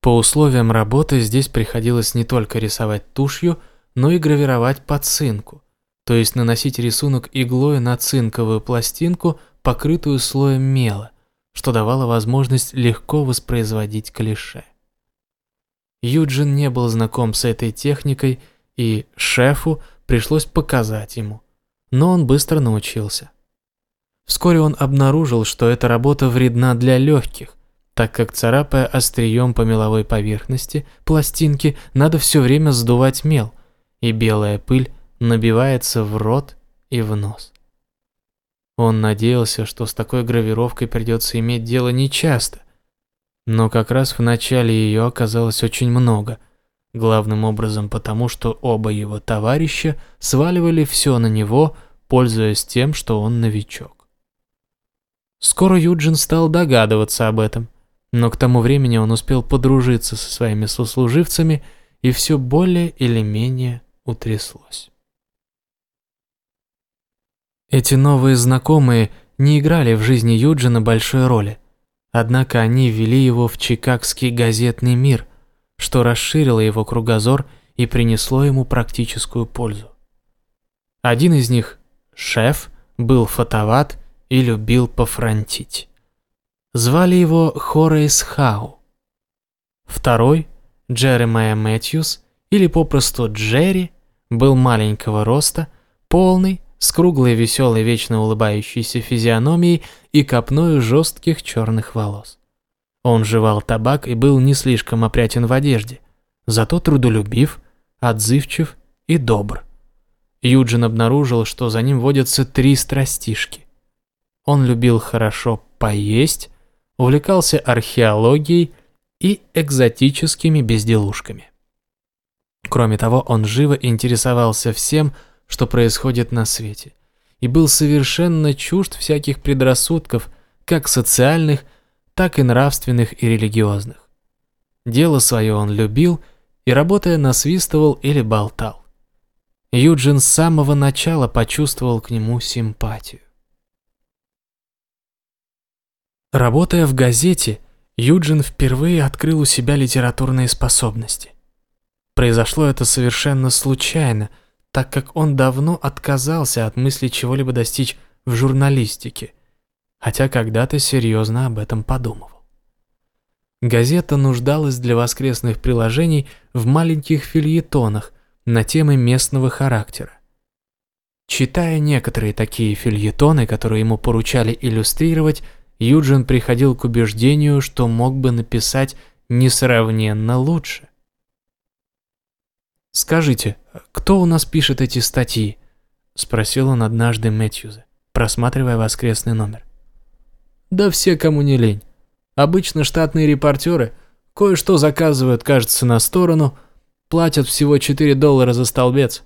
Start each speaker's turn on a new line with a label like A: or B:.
A: По условиям работы здесь приходилось не только рисовать тушью, но и гравировать по цинку, то есть наносить рисунок иглой на цинковую пластинку, покрытую слоем мела, что давало возможность легко воспроизводить клише. Юджин не был знаком с этой техникой, и шефу пришлось показать ему, но он быстро научился. Вскоре он обнаружил, что эта работа вредна для легких, так как царапая острием по меловой поверхности пластинки, надо все время сдувать мел, и белая пыль набивается в рот и в нос. Он надеялся, что с такой гравировкой придется иметь дело нечасто, но как раз в начале ее оказалось очень много, главным образом потому, что оба его товарища сваливали все на него, пользуясь тем, что он новичок. Скоро Юджин стал догадываться об этом – но к тому времени он успел подружиться со своими сослуживцами, и все более или менее утряслось. Эти новые знакомые не играли в жизни Юджина большой роли, однако они ввели его в чикагский газетный мир, что расширило его кругозор и принесло ему практическую пользу. Один из них, шеф, был фотоват и любил пофронтить. Звали его Хорейс Хау. Второй, Джеремайя Мэтьюс, или попросту Джерри, был маленького роста, полный, с круглой веселой вечно улыбающейся физиономией и копною жестких черных волос. Он жевал табак и был не слишком опрятен в одежде, зато трудолюбив, отзывчив и добр. Юджин обнаружил, что за ним водятся три страстишки. Он любил хорошо поесть, увлекался археологией и экзотическими безделушками. Кроме того, он живо интересовался всем, что происходит на свете, и был совершенно чужд всяких предрассудков, как социальных, так и нравственных и религиозных. Дело свое он любил и, работая, насвистывал или болтал. Юджин с самого начала почувствовал к нему симпатию. Работая в газете, Юджин впервые открыл у себя литературные способности. Произошло это совершенно случайно, так как он давно отказался от мысли чего-либо достичь в журналистике, хотя когда-то серьезно об этом подумывал. Газета нуждалась для воскресных приложений в маленьких фильетонах на темы местного характера. Читая некоторые такие фильетоны, которые ему поручали иллюстрировать, Юджин приходил к убеждению, что мог бы написать несравненно лучше. «Скажите, кто у нас пишет эти статьи?» – спросил он однажды Мэтьюза, просматривая воскресный номер. «Да все, кому не лень. Обычно штатные репортеры кое-что заказывают, кажется, на сторону, платят всего 4 доллара за столбец.